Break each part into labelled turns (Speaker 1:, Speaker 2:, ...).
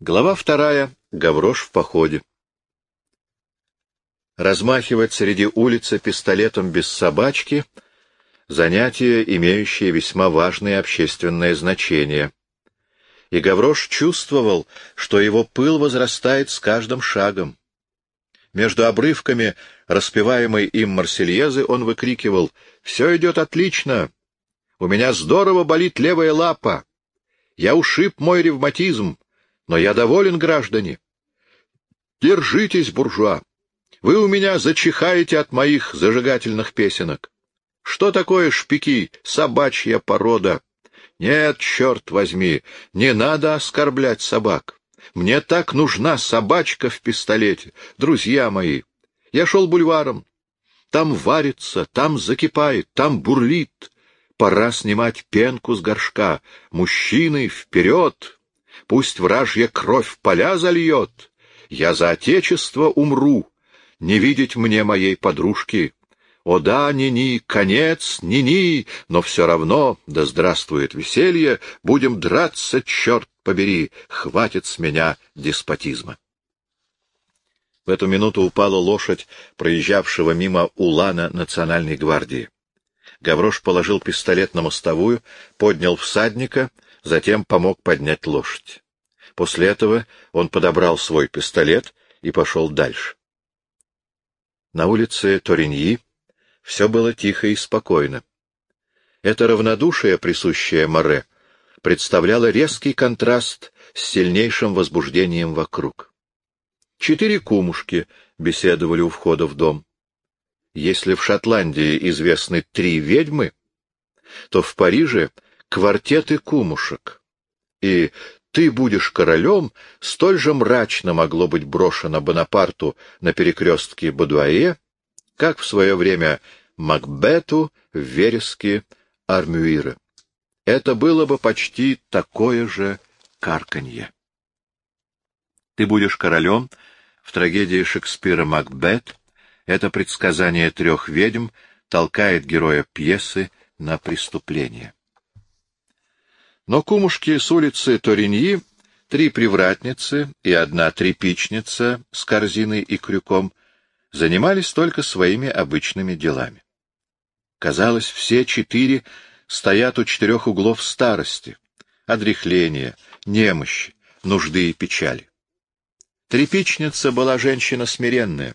Speaker 1: Глава вторая. Гаврош в походе. Размахивать среди улицы пистолетом без собачки — занятие, имеющее весьма важное общественное значение. И Гаврош чувствовал, что его пыл возрастает с каждым шагом. Между обрывками распеваемой им Марсельезы он выкрикивал «Все идет отлично! У меня здорово болит левая лапа! Я ушиб мой ревматизм!» Но я доволен, граждане. Держитесь, буржуа. Вы у меня зачихаете от моих зажигательных песенок. Что такое шпики, собачья порода? Нет, черт возьми, не надо оскорблять собак. Мне так нужна собачка в пистолете, друзья мои. Я шел бульваром. Там варится, там закипает, там бурлит. Пора снимать пенку с горшка. Мужчины, вперед! Пусть вражья кровь поля зальет, я за отечество умру, не видеть мне моей подружки. О да, ни-ни, конец, ни-ни, но все равно, да здравствует веселье, будем драться, черт побери, хватит с меня деспотизма. В эту минуту упала лошадь, проезжавшего мимо улана национальной гвардии. Гаврош положил пистолет на мостовую, поднял всадника — затем помог поднять лошадь. После этого он подобрал свой пистолет и пошел дальше. На улице Ториньи все было тихо и спокойно. Это равнодушие, присущее Море, представляло резкий контраст с сильнейшим возбуждением вокруг. Четыре кумушки беседовали у входа в дом. Если в Шотландии известны три ведьмы, то в Париже квартеты кумушек. И «ты будешь королем» столь же мрачно могло быть брошено Бонапарту на перекрестке Бодуае, как в свое время Макбету в вереске Армюира. Это было бы почти такое же карканье. «Ты будешь королем» в трагедии Шекспира «Макбет» это предсказание трех ведьм толкает героя пьесы на преступление. Но кумушки с улицы Ториньи, три привратницы и одна трепичница с корзиной и крюком, занимались только своими обычными делами. Казалось, все четыре стоят у четырех углов старости, одряхления, немощи, нужды и печали. Трепичница была женщина смиренная.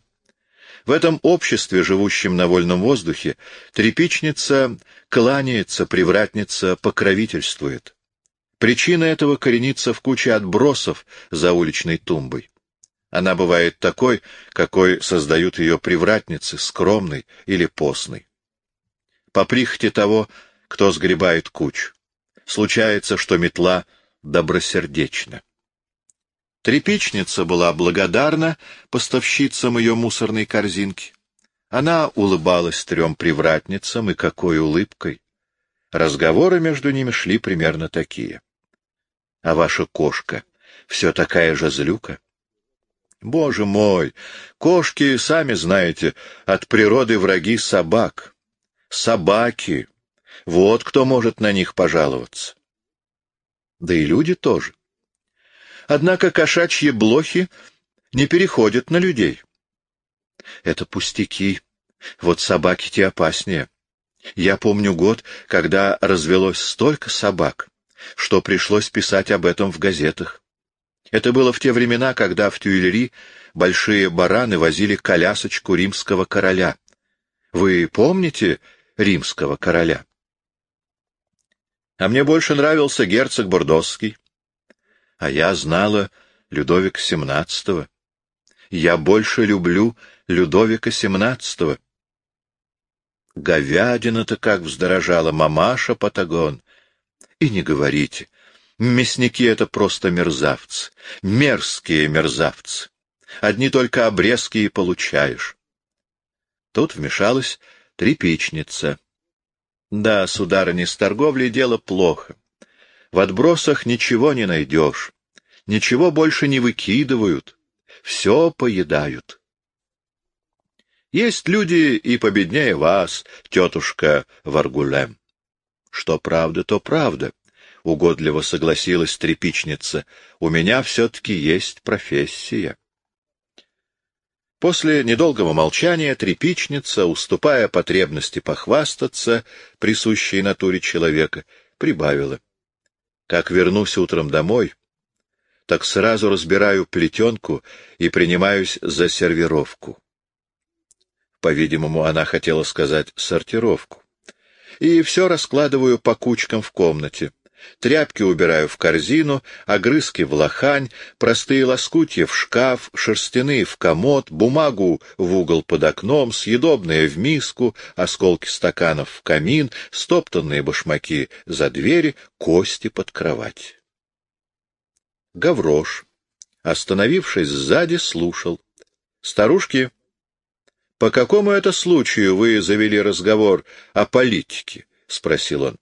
Speaker 1: В этом обществе, живущем на вольном воздухе, трепичница кланяется, привратница покровительствует. Причина этого коренится в куче отбросов за уличной тумбой. Она бывает такой, какой создают ее привратницы, скромной или постной. По прихоти того, кто сгребает кучу. Случается, что метла добросердечна. Трепичница была благодарна поставщицам ее мусорной корзинки. Она улыбалась трем привратницам, и какой улыбкой! Разговоры между ними шли примерно такие. А ваша кошка все такая же злюка? Боже мой! Кошки, сами знаете, от природы враги собак. Собаки! Вот кто может на них пожаловаться. Да и люди тоже. Однако кошачьи блохи не переходят на людей. Это пустяки. Вот собаки те опаснее. Я помню год, когда развелось столько собак что пришлось писать об этом в газетах. Это было в те времена, когда в Тюильри большие бараны возили колясочку римского короля. Вы помните римского короля? А мне больше нравился герцог Бордосский. А я знала Людовика XVII. Я больше люблю Людовика XVII. Говядина-то как вздорожала, мамаша Патагон. И не говорите. Мясники — это просто мерзавцы. Мерзкие мерзавцы. Одни только обрезки и получаешь. Тут вмешалась трепичница. Да, сударыня, с торговлей дело плохо. В отбросах ничего не найдешь. Ничего больше не выкидывают. Все поедают. Есть люди и победнее вас, тетушка Варгулем. Что правда, то правда. — угодливо согласилась трепичница, — у меня все-таки есть профессия. После недолгого молчания трепичница, уступая потребности похвастаться, присущей натуре человека, прибавила. Как вернусь утром домой, так сразу разбираю плетенку и принимаюсь за сервировку. По-видимому, она хотела сказать сортировку. И все раскладываю по кучкам в комнате. Тряпки убираю в корзину, огрызки в лохань, простые лоскутья в шкаф, шерстяные в комод, бумагу в угол под окном, съедобные в миску, осколки стаканов в камин, стоптанные башмаки за двери, кости под кровать. Гаврош, остановившись сзади, слушал. Старушки по какому это случаю вы завели разговор о политике? — спросил он.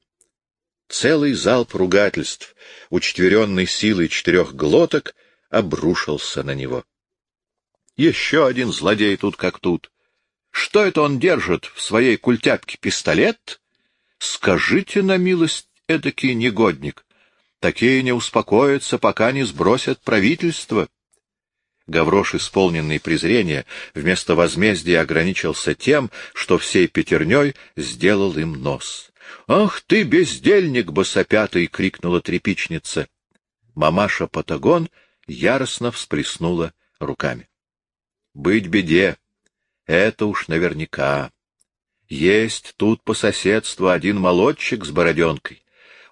Speaker 1: Целый залп ругательств, учтверенный силой четырех глоток, обрушился на него. Еще один злодей тут как тут. Что это он держит в своей культяпке пистолет? Скажите на милость, эдакий негодник. Такие не успокоятся, пока не сбросят правительство. Гаврош, исполненный презрения, вместо возмездия ограничился тем, что всей пятерней сделал им нос. — Ах ты, бездельник босопятый! — крикнула трепичница. Мамаша Патагон яростно всплеснула руками. — Быть беде! Это уж наверняка. Есть тут по соседству один молодчик с бороденкой.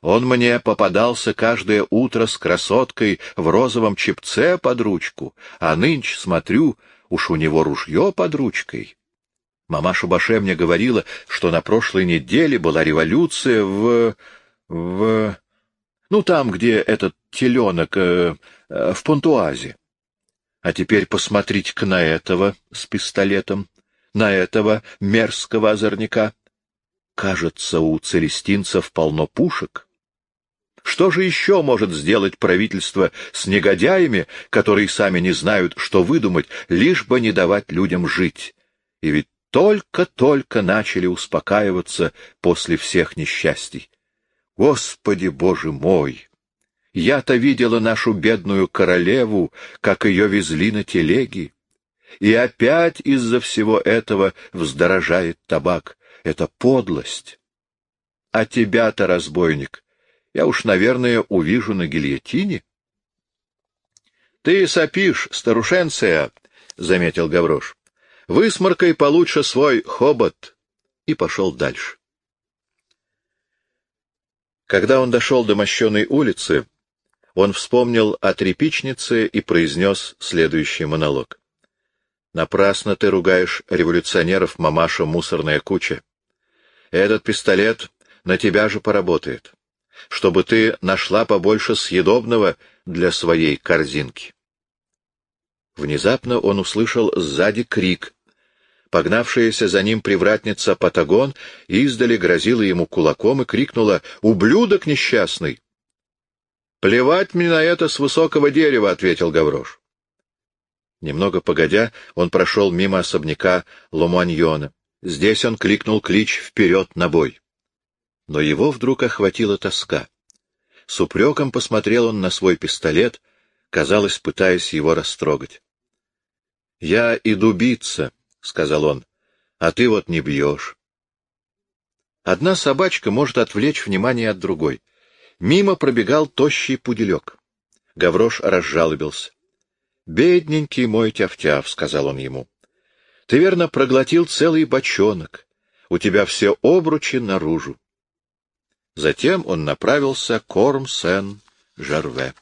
Speaker 1: Он мне попадался каждое утро с красоткой в розовом чепце под ручку, а нынче, смотрю, уж у него ружье под ручкой. Мамаша Баше мне говорила, что на прошлой неделе была революция в... в... ну, там, где этот теленок, э, э, в Понтуазе. А теперь посмотрите-ка на этого с пистолетом, на этого мерзкого озорника. Кажется, у целестинцев полно пушек. Что же еще может сделать правительство с негодяями, которые сами не знают, что выдумать, лишь бы не давать людям жить? И ведь только-только начали успокаиваться после всех несчастий. Господи Боже мой! Я-то видела нашу бедную королеву, как ее везли на телеге. И опять из-за всего этого вздорожает табак. Это подлость. А тебя-то, разбойник, я уж, наверное, увижу на гильотине. — Ты сопишь, старушенция, — заметил Гаврош. — Высморкай получше свой хобот. И пошел дальше. Когда он дошел до мощенной улицы, он вспомнил о трепичнице и произнес следующий монолог. «Напрасно ты ругаешь революционеров, мамаша, мусорная куча. Этот пистолет на тебя же поработает чтобы ты нашла побольше съедобного для своей корзинки. Внезапно он услышал сзади крик. Погнавшаяся за ним привратница Патагон издали грозила ему кулаком и крикнула «Ублюдок несчастный!» «Плевать мне на это с высокого дерева», — ответил Гаврош. Немного погодя, он прошел мимо особняка Ломаньона. Здесь он кликнул клич «Вперед на бой!» Но его вдруг охватила тоска. С упреком посмотрел он на свой пистолет, казалось, пытаясь его растрогать. — Я иду биться, — сказал он, — а ты вот не бьешь. Одна собачка может отвлечь внимание от другой. Мимо пробегал тощий пуделек. Гаврош разжалобился. — Бедненький мой тяв-тяв, — сказал он ему. — Ты, верно, проглотил целый бочонок. У тебя все обручи наружу. Затем он направился к Орм-Сен-Жерве.